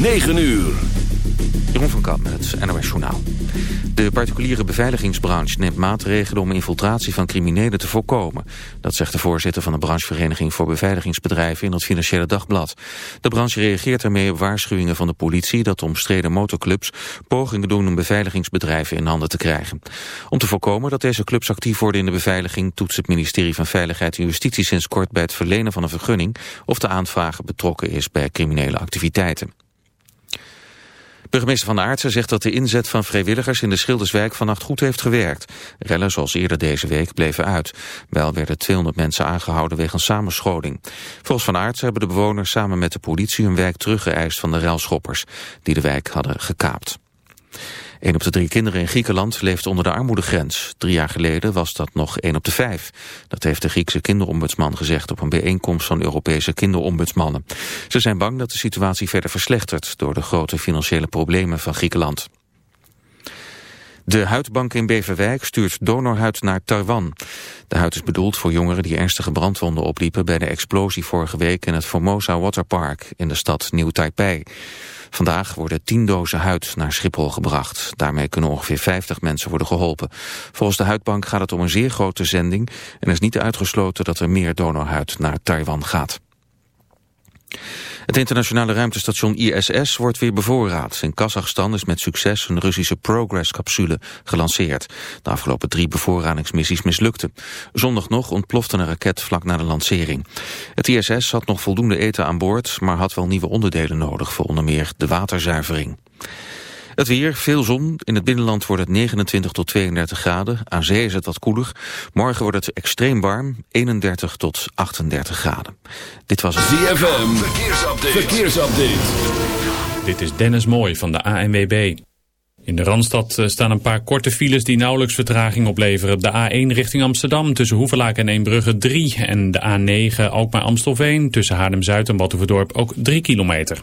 9 uur. Jeroen van Kamp met het NOS Journaal. De particuliere beveiligingsbranche neemt maatregelen om infiltratie van criminelen te voorkomen. Dat zegt de voorzitter van de branchevereniging voor beveiligingsbedrijven in het Financiële Dagblad. De branche reageert daarmee op waarschuwingen van de politie dat omstreden motorclubs pogingen doen om beveiligingsbedrijven in handen te krijgen. Om te voorkomen dat deze clubs actief worden in de beveiliging toetst het ministerie van Veiligheid en Justitie sinds kort bij het verlenen van een vergunning of de aanvrager betrokken is bij criminele activiteiten. Burgemeester Van Aartsen zegt dat de inzet van vrijwilligers in de Schilderswijk vannacht goed heeft gewerkt. Rellen zoals eerder deze week bleven uit. Wel werden 200 mensen aangehouden wegens samenscholing. Volgens Van Aartsen hebben de bewoners samen met de politie hun wijk teruggeëist van de ruilschoppers die de wijk hadden gekaapt. Een op de drie kinderen in Griekenland leeft onder de armoedegrens. Drie jaar geleden was dat nog één op de vijf. Dat heeft de Griekse kinderombudsman gezegd op een bijeenkomst van Europese kinderombudsmannen. Ze zijn bang dat de situatie verder verslechtert door de grote financiële problemen van Griekenland. De huidbank in Beverwijk stuurt donorhuid naar Taiwan. De huid is bedoeld voor jongeren die ernstige brandwonden opliepen... bij de explosie vorige week in het Formosa Waterpark in de stad Nieuw Taipei. Vandaag worden 10 dozen huid naar Schiphol gebracht. Daarmee kunnen ongeveer 50 mensen worden geholpen. Volgens de huidbank gaat het om een zeer grote zending... en is niet uitgesloten dat er meer donorhuid naar Taiwan gaat. Het internationale ruimtestation ISS wordt weer bevoorraad. In Kazachstan is met succes een Russische Progress-capsule gelanceerd. De afgelopen drie bevoorradingsmissies mislukten. Zondag nog ontplofte een raket vlak na de lancering. Het ISS had nog voldoende eten aan boord, maar had wel nieuwe onderdelen nodig voor onder meer de waterzuivering. Het weer, veel zon. In het binnenland wordt het 29 tot 32 graden. Aan zee is het wat koeler. Morgen wordt het extreem warm, 31 tot 38 graden. Dit was het ZFM, verkeersupdate. verkeersupdate. Dit is Dennis Mooij van de ANWB. In de Randstad eh, staan een paar korte files die nauwelijks vertraging opleveren. De A1 richting Amsterdam tussen Hoevelaak en Eembrugge 3. En de A9 Alkmaar-Amstelveen tussen Haarlem-Zuid en Batuverdorp ook 3 kilometer.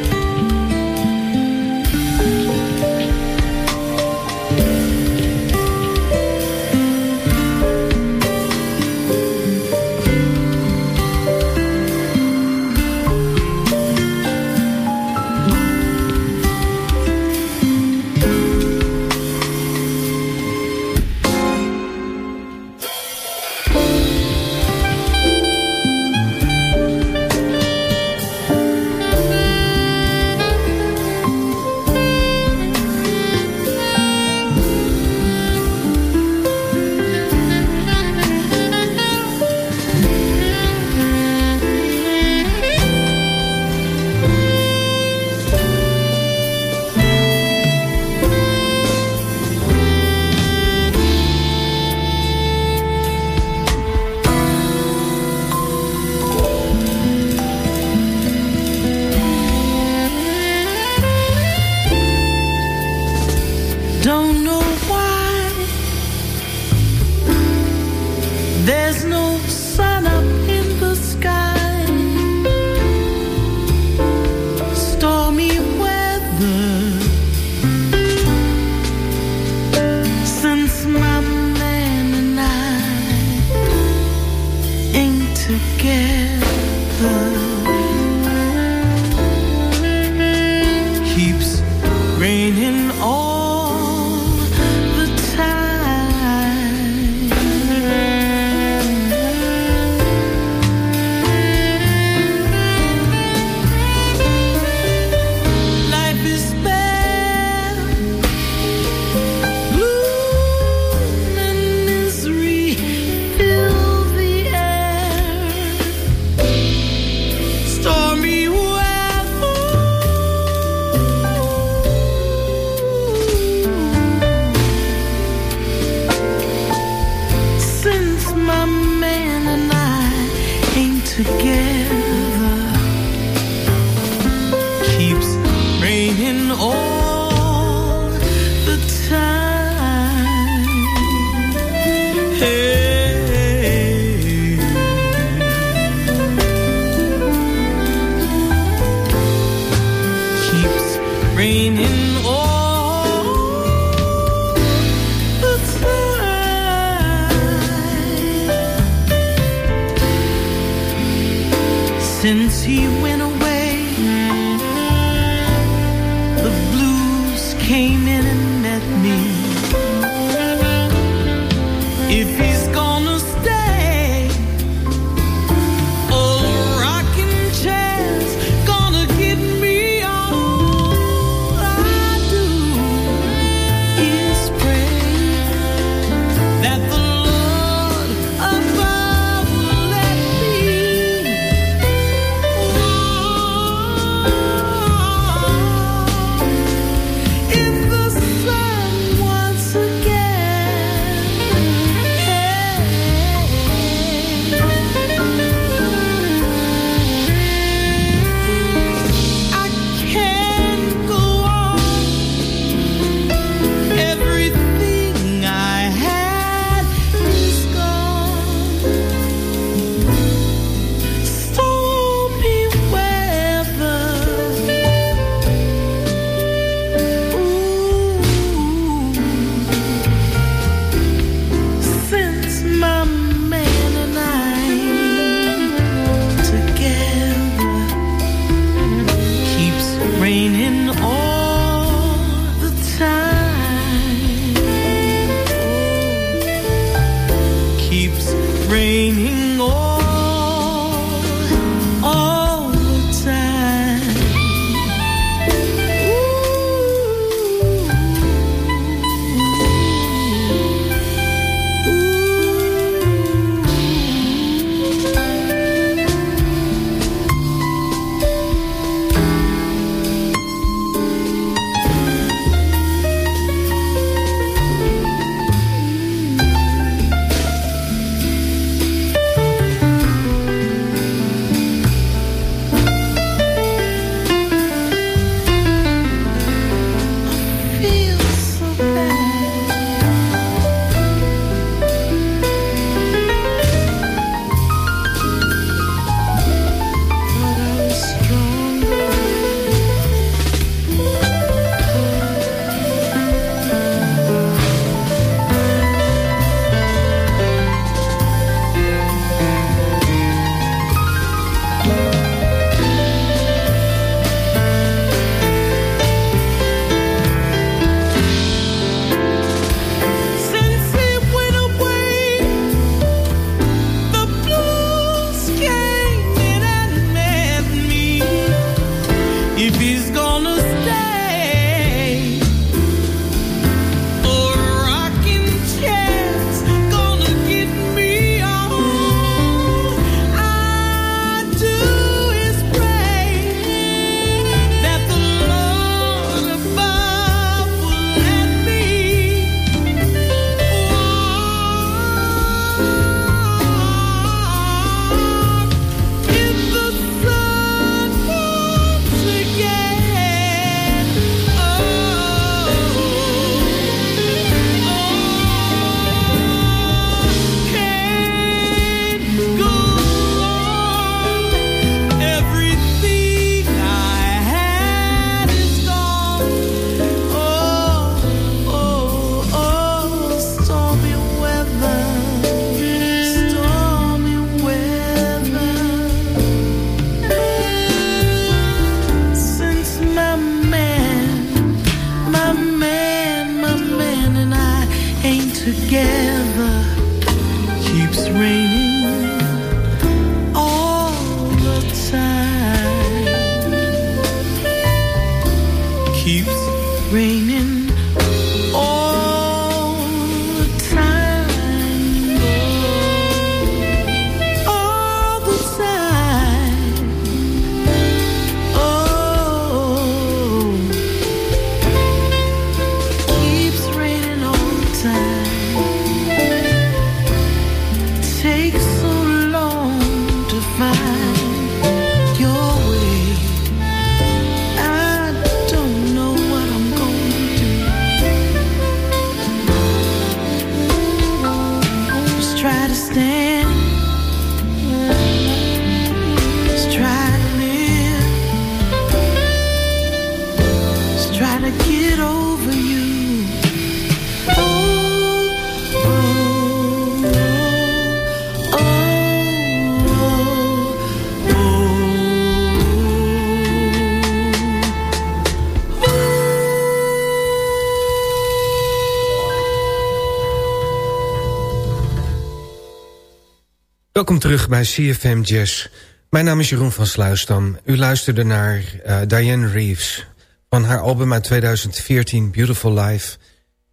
Welkom terug bij CFM Jazz. Mijn naam is Jeroen van Sluisdam. U luisterde naar uh, Diane Reeves. Van haar album uit 2014, Beautiful Life...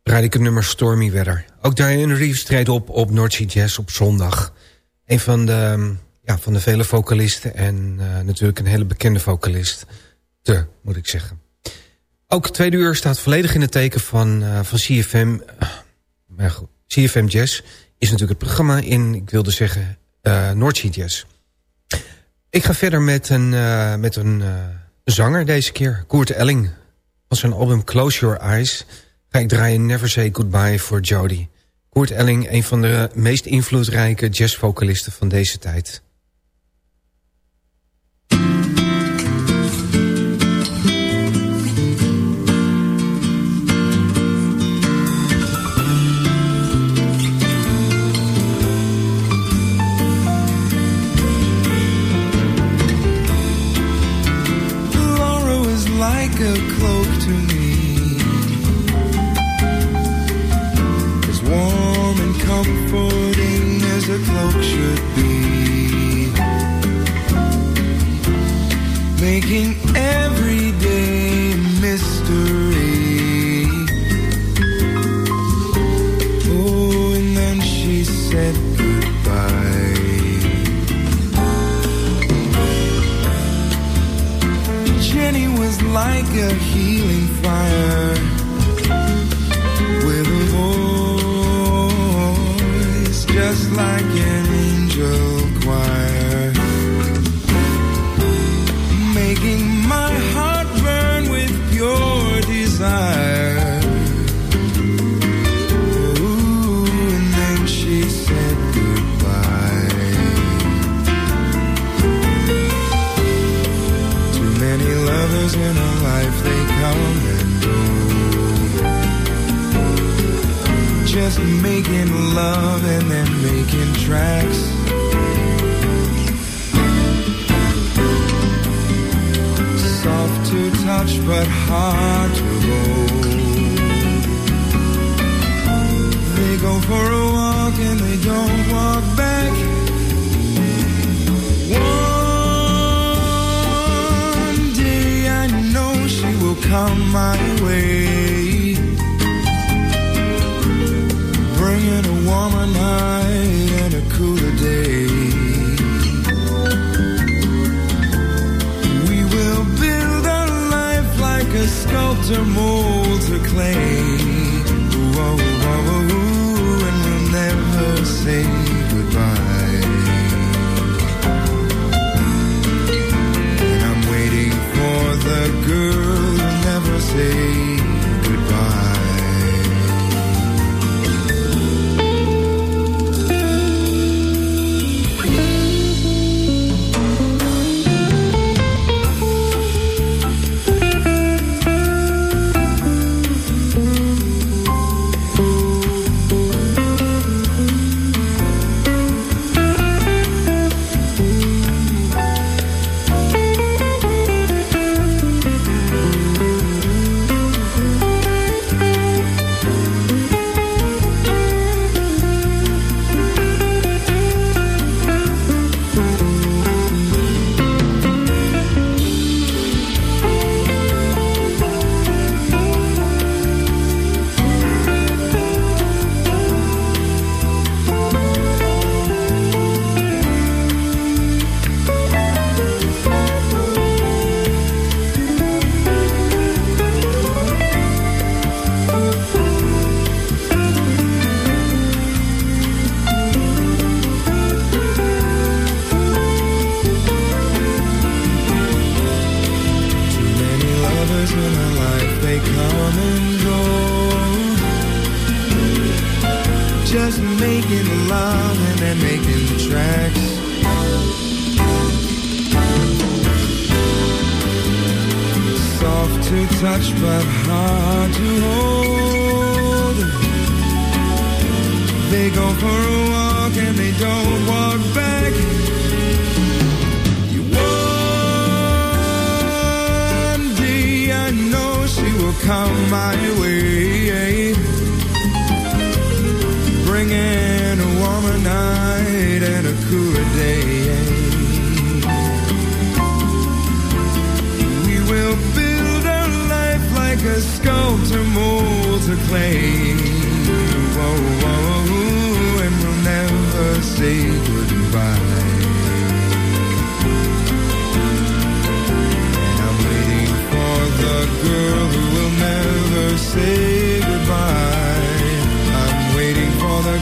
draaide ik het nummer Stormy Weather. Ook Diane Reeves treedt op op North Jazz op zondag. Een van de, ja, van de vele vocalisten en uh, natuurlijk een hele bekende vocalist. Te, moet ik zeggen. Ook tweede uur staat volledig in het teken van, uh, van CFM... maar goed, CFM Jazz is natuurlijk het programma in, ik wilde zeggen, uh, Noordsea Jazz. Ik ga verder met een, uh, met een uh, zanger deze keer, Koert Elling. Van zijn album Close Your Eyes ga ik draaien Never Say Goodbye for Jody. Koert Elling, een van de meest invloedrijke jazzvocalisten van deze tijd. go like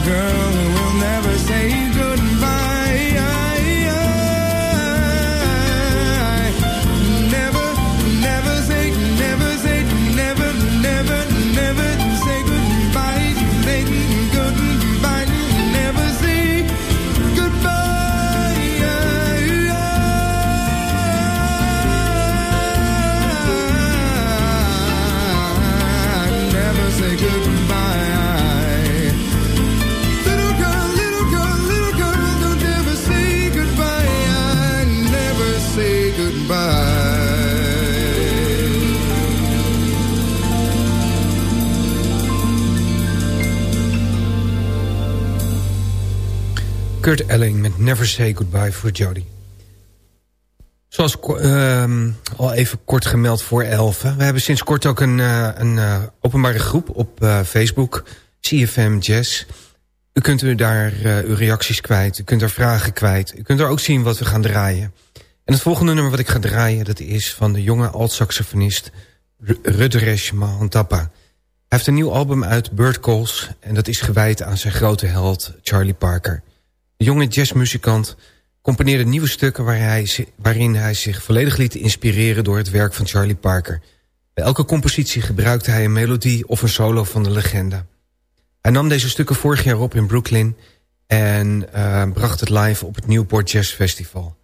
girl Kurt Elling met Never Say Goodbye voor Jody. Zoals ehm, al even kort gemeld voor elfen. We hebben sinds kort ook een, eh, een eh, openbare groep op eh, Facebook. CFM Jazz. U kunt u daar uw reacties kwijt. U kunt daar vragen kwijt. U kunt er ook zien wat we gaan draaien. En het volgende nummer wat ik ga draaien... dat is van de jonge alt-saxofonist Ru- Rudresh Mahantappa. Hij heeft een nieuw album uit, Bird Calls... en dat is gewijd aan zijn grote held Charlie Parker. Jonge jazzmuzikant componeerde nieuwe stukken... Waarin hij zich volledig liet inspireren door het werk van Charlie Parker. Bij elke compositie gebruikte hij een melodie of een solo van de legende. Hij nam deze stukken vorig jaar op in Brooklyn... en eh, bracht het live op het Newport Jazz Festival.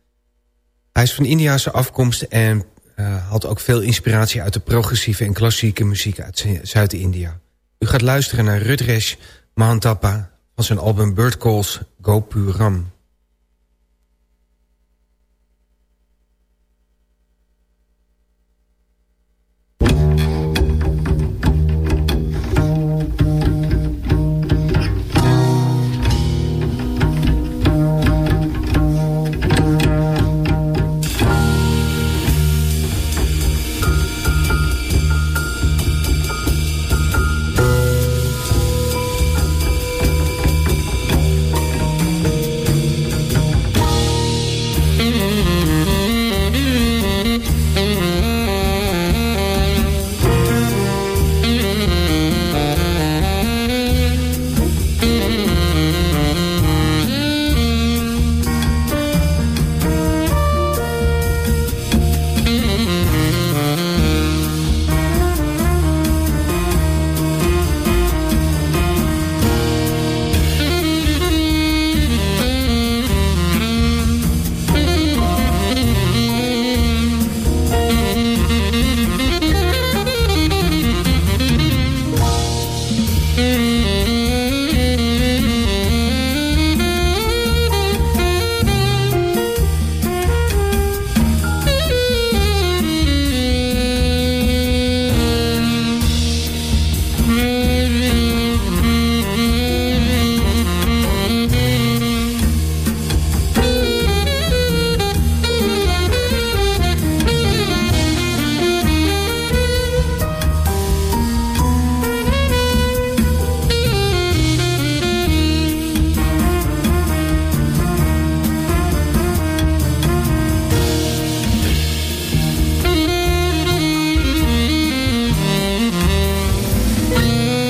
Hij is van Indiase afkomst en eh, had ook veel inspiratie... uit de progressieve en klassieke muziek uit Zu- Zuid-India. U gaat luisteren naar Rudresh Mahantappa van zijn album Bird Calls Go Puram. mm.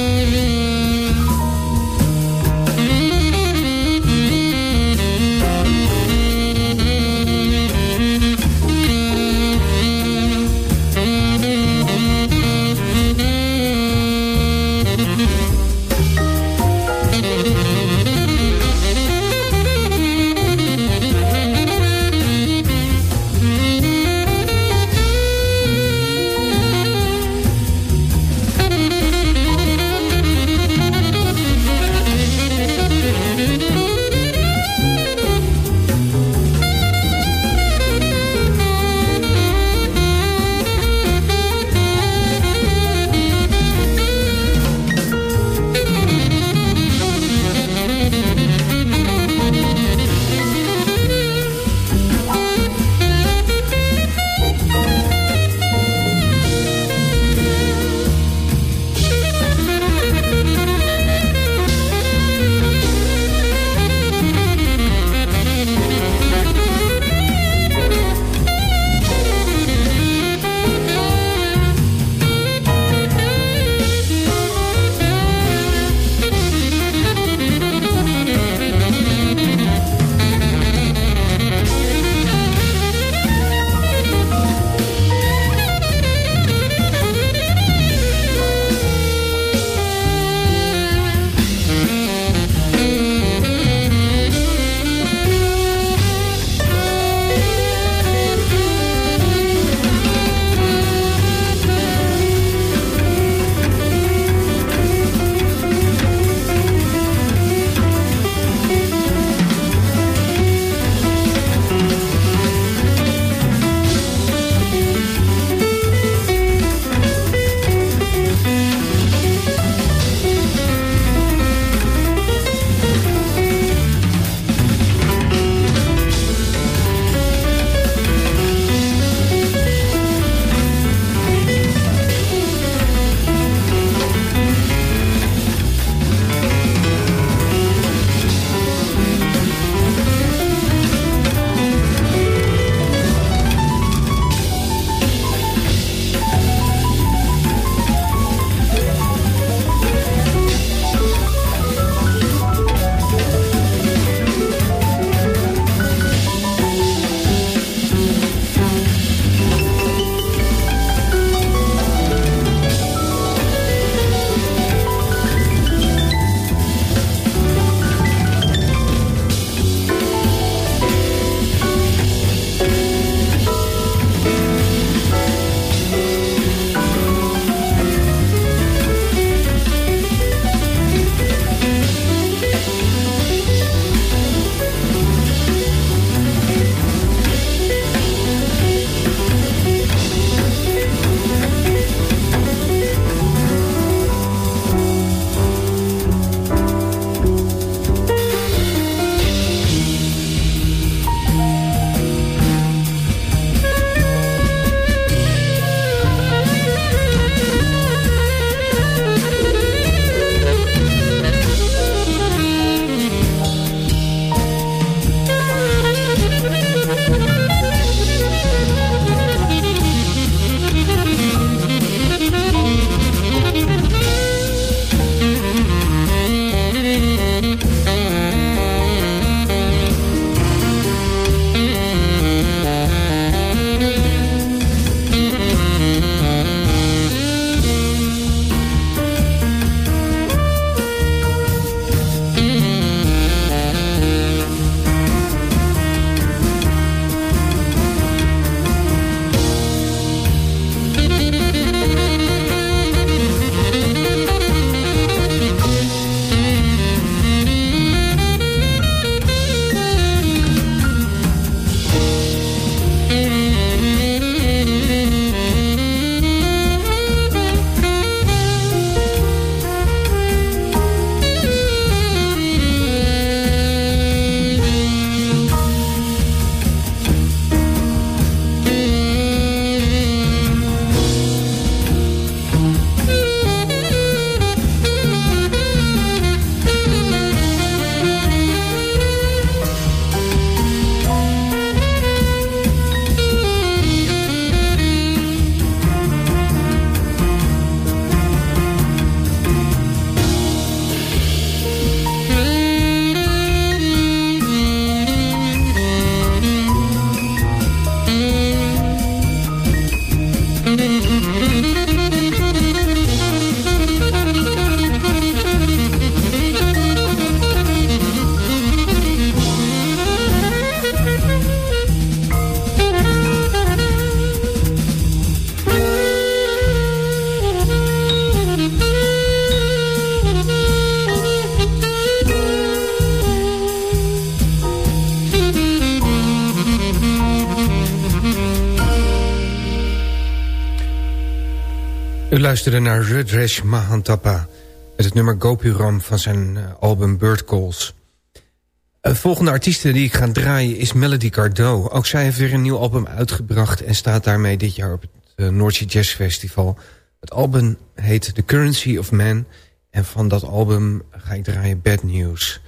U luisterde naar Rudresh Mahantapa... met het nummer Gopuram van zijn eh, album Bird Calls. De uh, volgende artieste die ik ga draaien is Melody Gardot. Ook zij heeft weer een nieuw album uitgebracht... en staat daarmee dit jaar op het uh, Noordse Jazz Festival. Het album heet The Currency of Man... en van dat album ga ik draaien Bad News...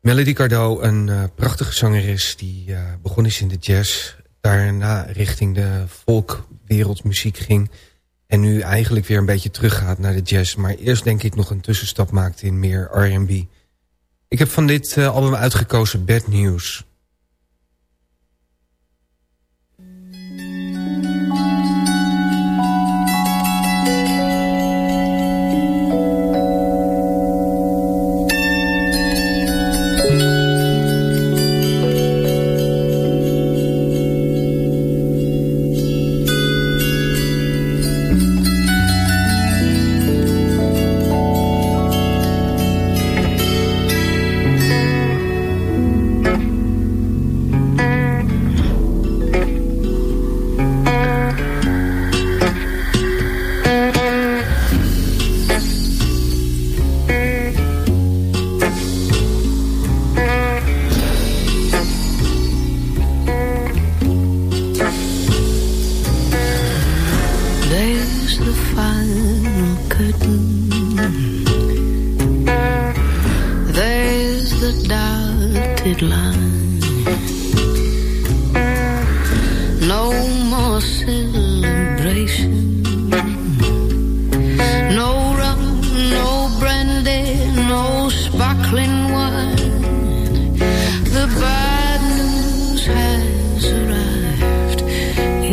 Melody Gardot, een prachtige zangeres die begon is in de jazz. Daarna richting de folkwereldmuziek ging. En nu eigenlijk weer een beetje teruggaat naar de jazz. Maar eerst denk ik nog een tussenstap maakte in meer R&B. Ik heb van dit uh, album uitgekozen Bad News.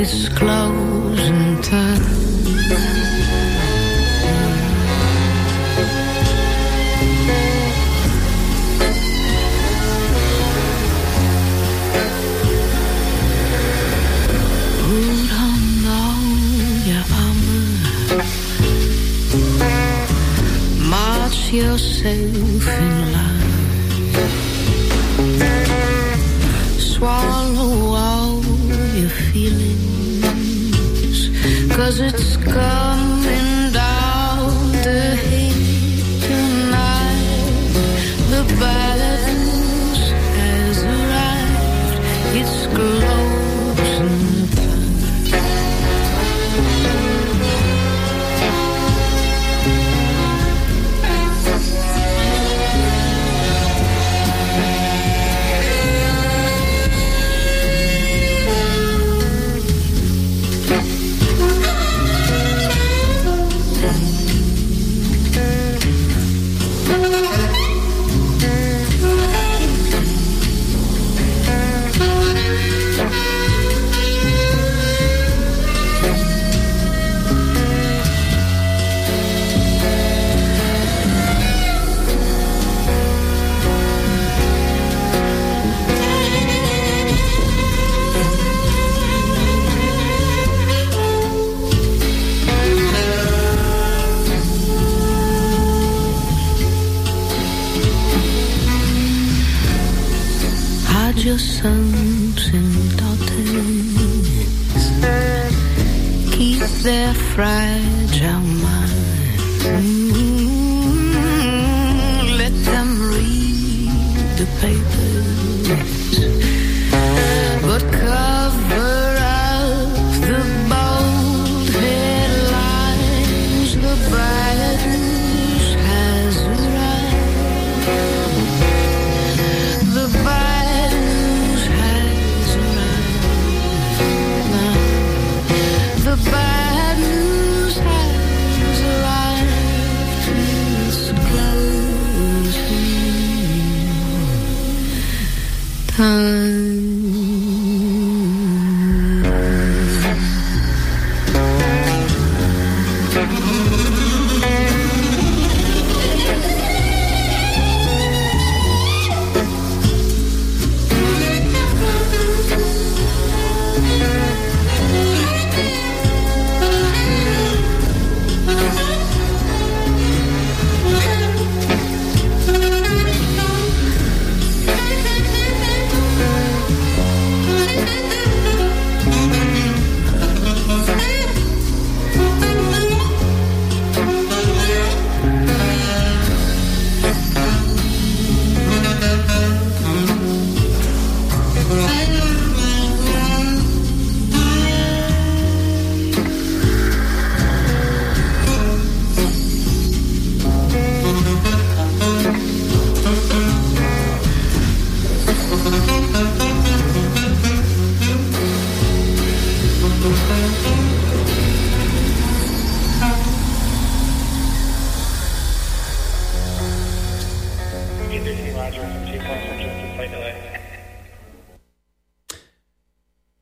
close and turn yourself in line. Swallow cause it's gone. their fragile minds. Mm.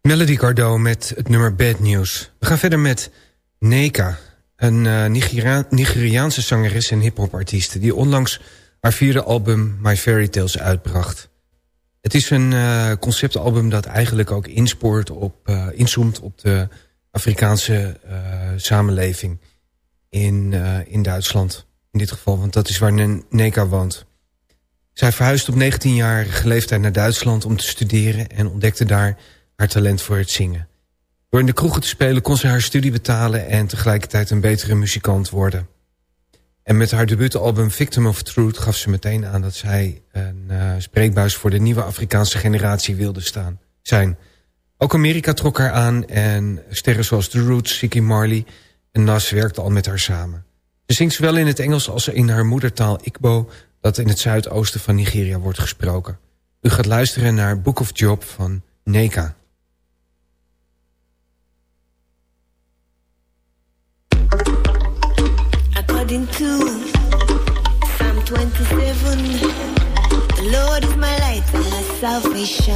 Melody Cardo met het nummer Bad News. We gaan verder met Neka, een eh, Nigeriaanse zangeres en hip-hopartiste die onlangs haar vierde album My Fairy Tales uitbracht. Het is een eh, conceptalbum dat eigenlijk ook inspoort op, uh, inzoomt op de Afrikaanse samenleving in, in Duitsland. In dit geval, want dat is waar Neka woont. Zij verhuisde op 19-jarige leeftijd naar Duitsland om te studeren... en ontdekte daar haar talent voor het zingen. Door in de kroegen te spelen kon ze haar studie betalen... en tegelijkertijd een betere muzikant worden. En met haar debuutalbum Victim of Truth gaf ze meteen aan... dat zij een uh, spreekbuis voor de nieuwe Afrikaanse generatie wilde staan, zijn. Ook Amerika trok haar aan en sterren zoals The Roots, Siki Marley en Nas werkten al met haar samen. Ze zingt zowel in het Engels als in haar moedertaal Igbo... dat in het zuidoosten van Nigeria wordt gesproken. U gaat luisteren naar Book of Job van Neka. according to Psalm 27. The Lord is my light and my salvation.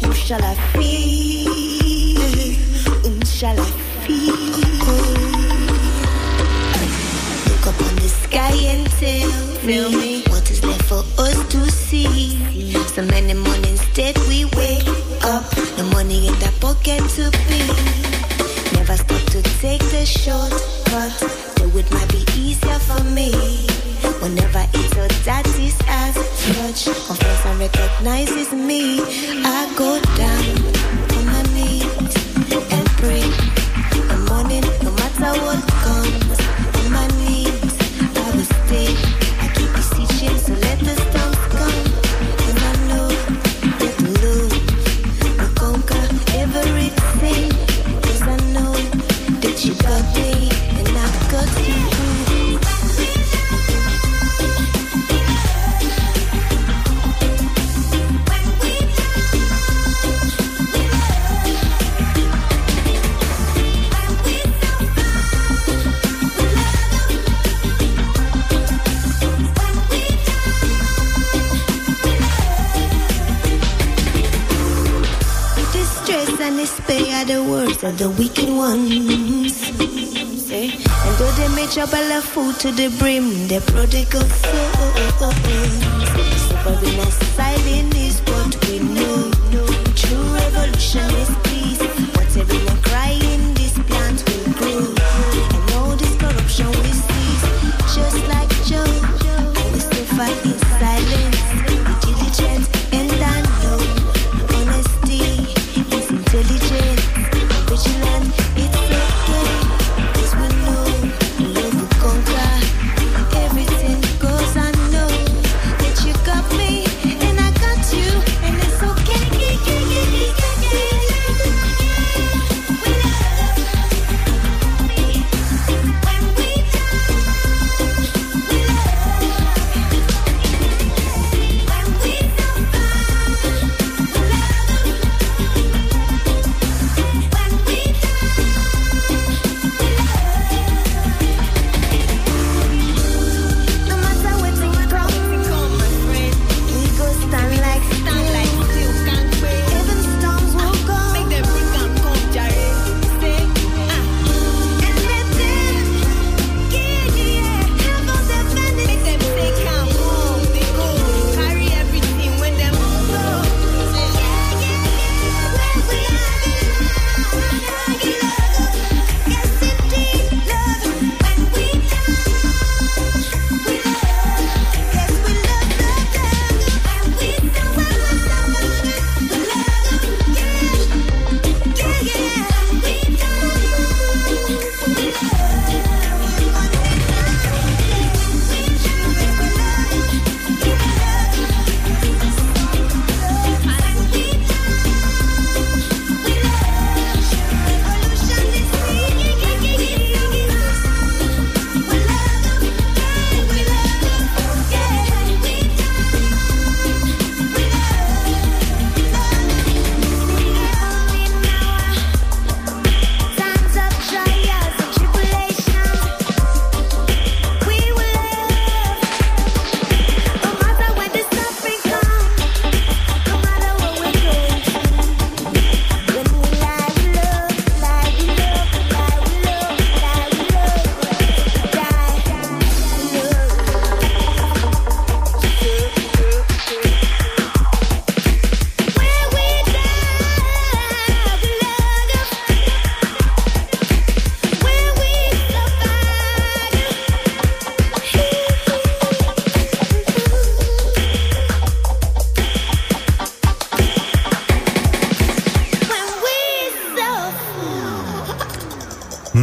Whom shall I fear? Whom shall I fear? Look up on the sky tell Tell me what is left for us to see. So many mornings that we wake up, the money in the pocket to pay. Never stop to take the shortcut Though it might be easier for me. Whenever it's a that is as touch, confess and recognizes me. I go down full to the brim, the prodigal soul. Super in a silent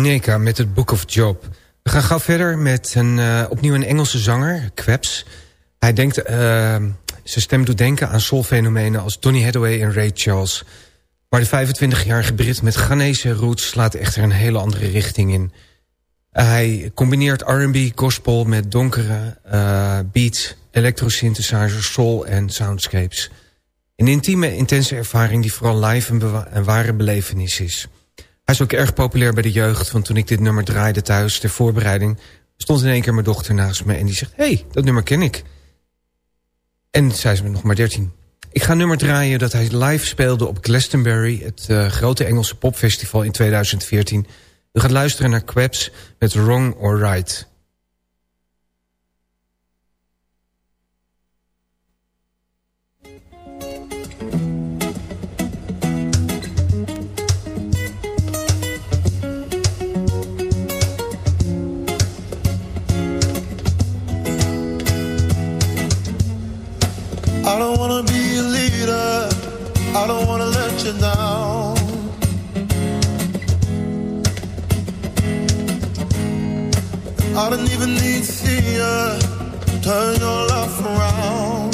Neka met het Book of Job. We gaan gauw verder met een, uh, opnieuw een Engelse zanger, Kweps. Hij denkt, uh, zijn stem doet denken aan soulfenomenen als Donny Hathaway en Ray Charles. Maar de 25-jarige Brit met Ghanese roots slaat echter een hele andere richting in. hij combineert R&B, gospel met donkere uh, beats, electrosynthesizers, soul en soundscapes. Een intieme, intense ervaring die vooral live een, een ware belevenis is. Hij is ook erg populair bij de jeugd, want toen ik dit nummer draaide thuis ter voorbereiding... stond in één keer mijn dochter naast me en die zegt... hey, dat nummer ken ik. En zij is nog maar 13. Ik ga een nummer draaien dat hij live speelde op Glastonbury... het uh, grote Engelse popfestival in 2014. U gaat luisteren naar Quebs met Wrong or Right... down. I don't even need to turn your life around.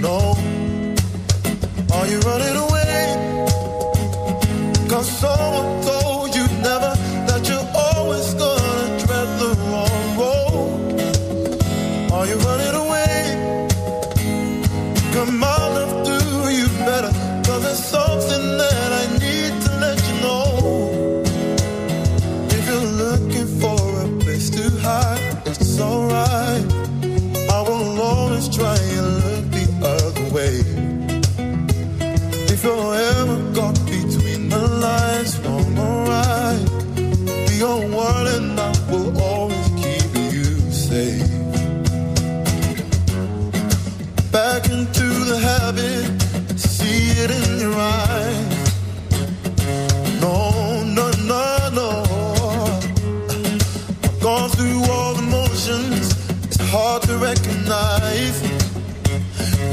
No, are you running away? Cause someone told alright. I will always try hard to recognize.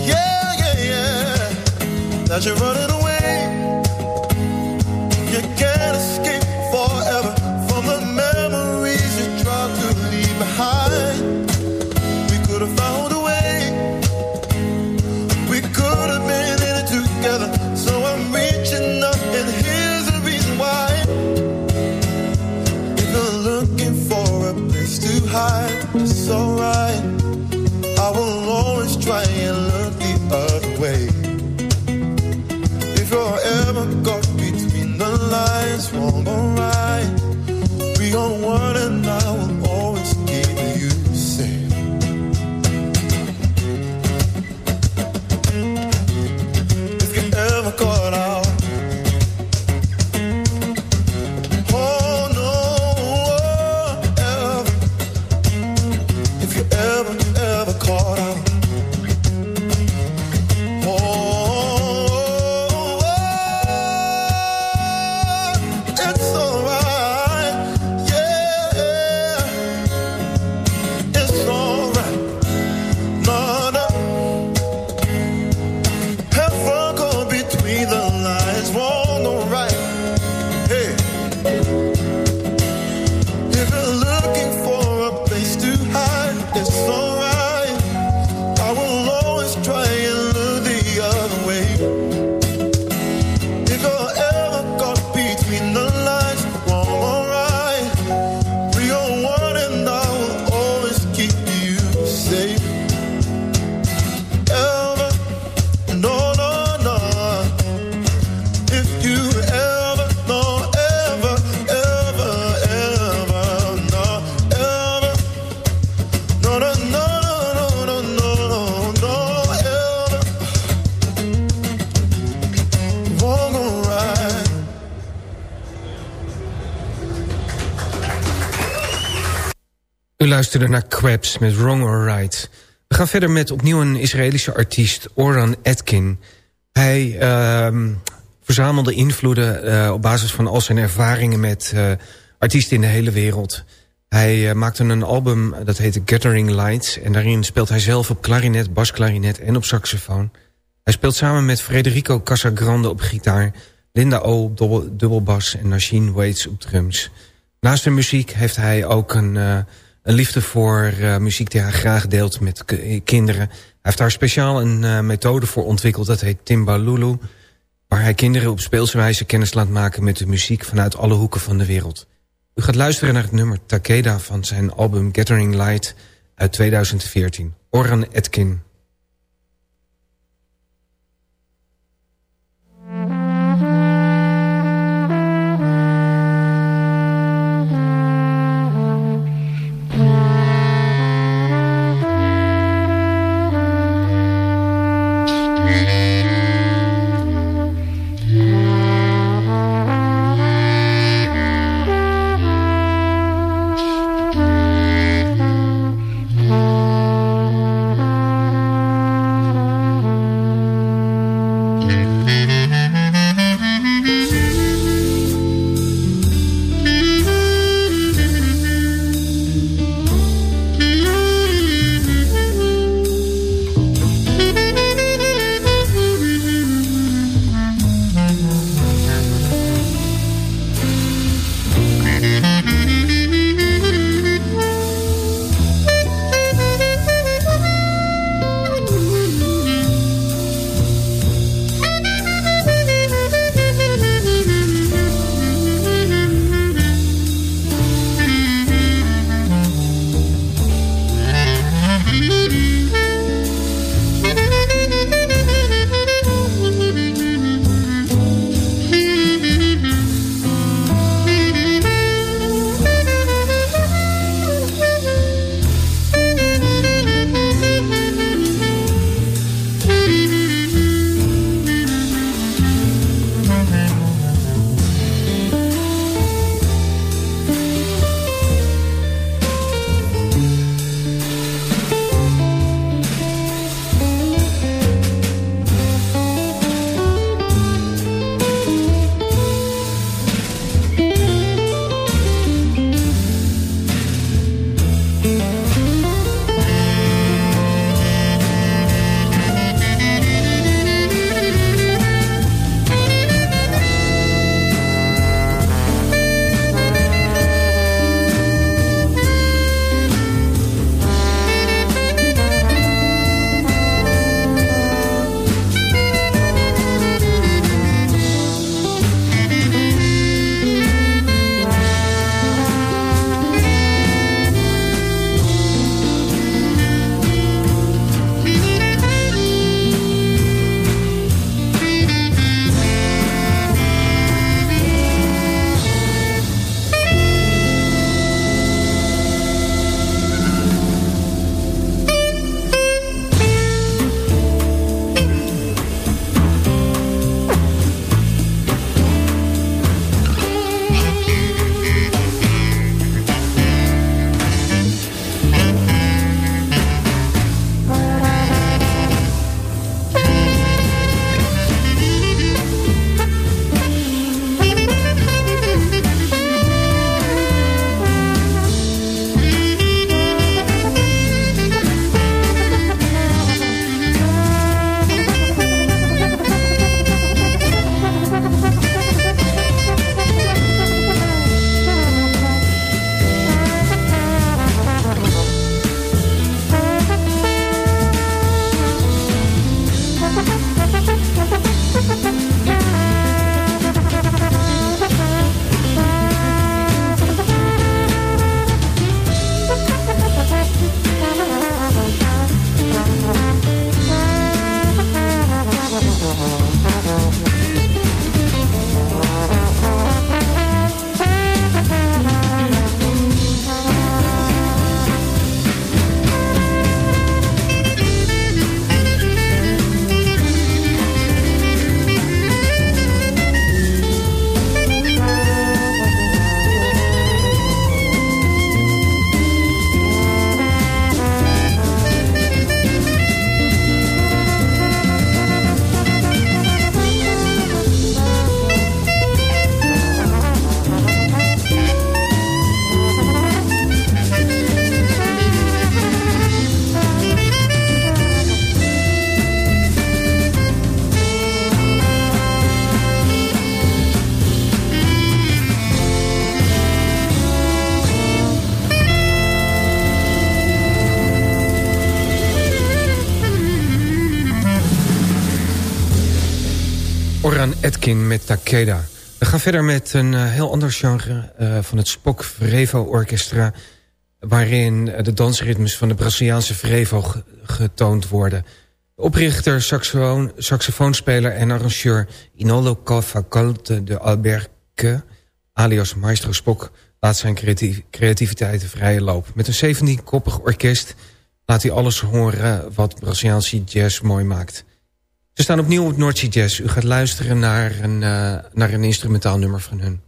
Yeah, yeah, yeah, that you're running luisterde naar Krebs met Wrong or Right. We gaan verder met opnieuw een Israëlische artiest, Oran Etkin. Hij uh, verzamelde invloeden uh, op basis van al zijn ervaringen met uh, artiesten in de hele wereld. Hij uh, maakte een album dat heette Gathering Lights... en daarin speelt hij zelf op klarinet, basklarinet en op saxofoon. Hij speelt samen met Federico Casagrande op gitaar... Linda O op dubbelbas en Nasheen Waits op drums. Naast de muziek heeft hij ook een, een liefde voor uh, muziek die hij graag deelt met kinderen. Hij heeft daar speciaal een uh, methode voor ontwikkeld, dat heet Timbalulu... waar hij kinderen op speelse wijze kennis laat maken met de muziek vanuit alle hoeken van de wereld. U gaat luisteren naar het nummer Takeda van zijn album Gathering Light uit 2014. Oran Etkin. Met Takeda. We gaan verder met een uh, heel ander genre uh, van het Spock Frevo Orchestra... waarin de dansritmes van de Braziliaanse Frevo getoond worden. De oprichter, saxofoon, saxofoonspeler en arrangeur Inolo Cavacalte de Alberque... alias Maestro Spock, laat zijn creativiteit de vrije loop. Met een 17-koppig orkest laat hij alles horen wat Braziliaanse jazz mooi maakt... Ze staan opnieuw op Noordzee Jazz. U gaat luisteren naar een, uh, naar een instrumentaal nummer van hun.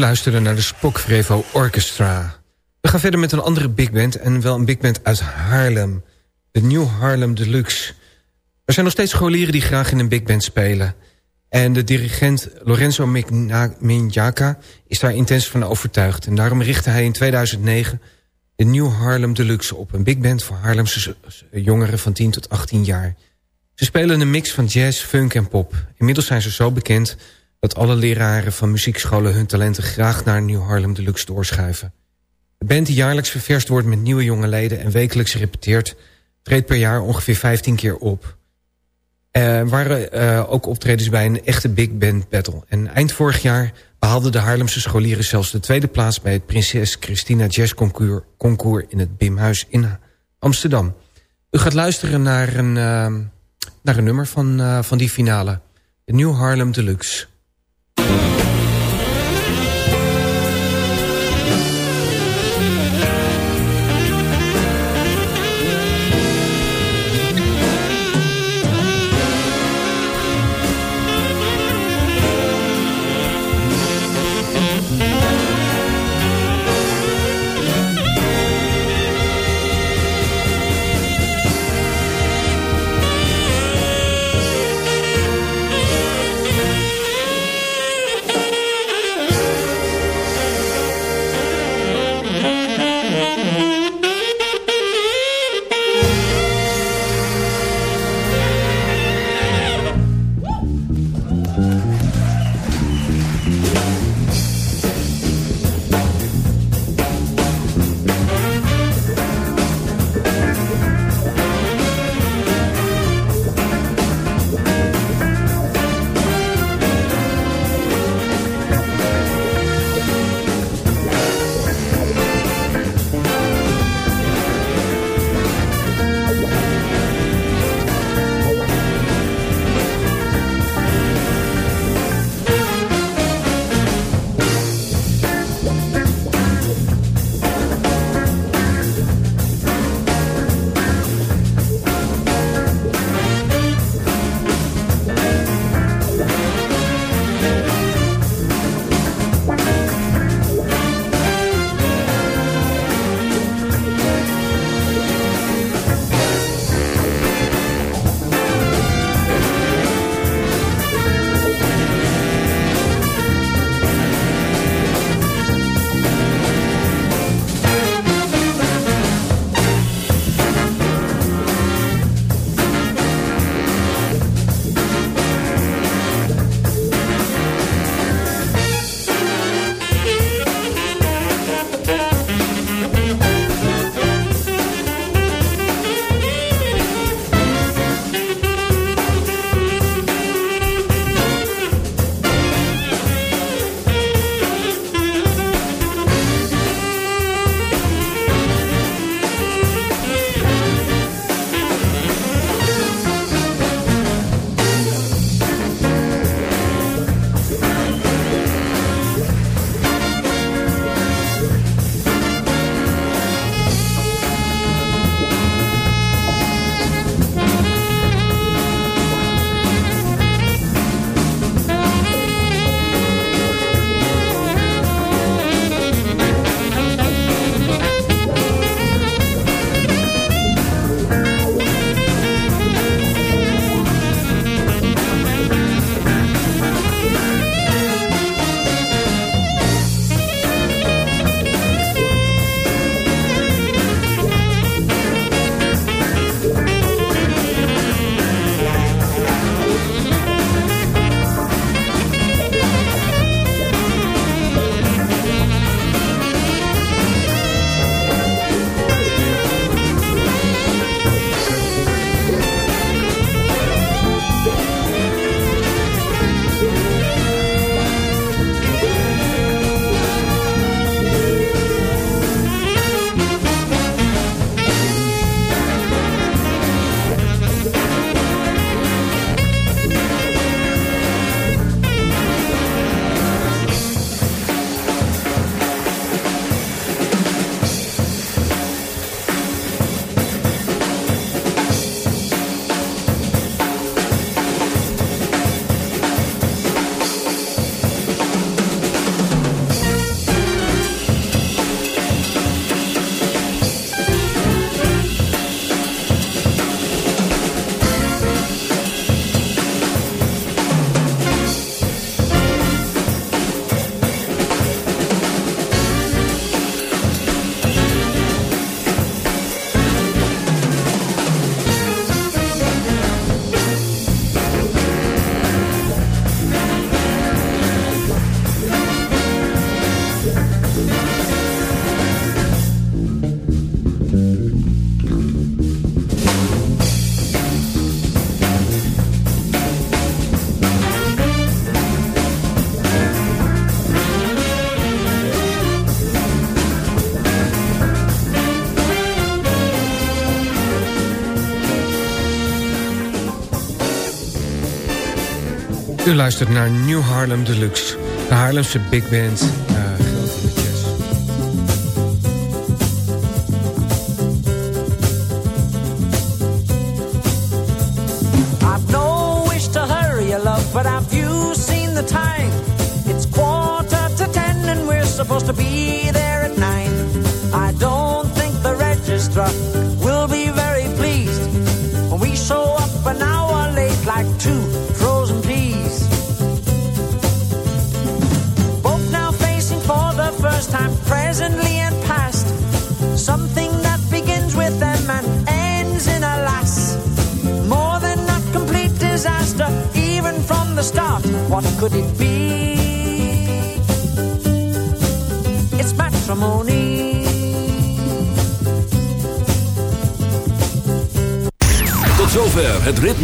Luisterde naar de Spokvrevo Orchestra. We gaan verder met een andere big band en wel een big band uit Haarlem. De New Harlem Deluxe. Er zijn nog steeds scholieren die graag in een big band spelen. En de dirigent Lorenzo Minjaka is daar intens van overtuigd. En daarom richtte hij in 2009 de New Harlem Deluxe op. Een big band voor Haarlemse jongeren van 10 tot 18 jaar. Ze spelen een mix van jazz, funk en pop. Inmiddels zijn ze zo bekend dat alle leraren van muziekscholen hun talenten graag naar New Harlem Deluxe doorschuiven. De band die jaarlijks ververst wordt met nieuwe jonge leden en wekelijks repeteert, treedt per jaar ongeveer 15 keer op. Er waren uh, ook optredens bij een echte big band battle. En eind vorig jaar behaalden de Haarlemse scholieren zelfs de tweede plaats... bij het Prinses Christina Jazz Concours, in het Bimhuis in Amsterdam. U gaat luisteren naar een, uh, naar een nummer van, uh, van die finale. De New Harlem Deluxe. Thank you. U luistert naar New Harlem Deluxe, de Haarlemse big band.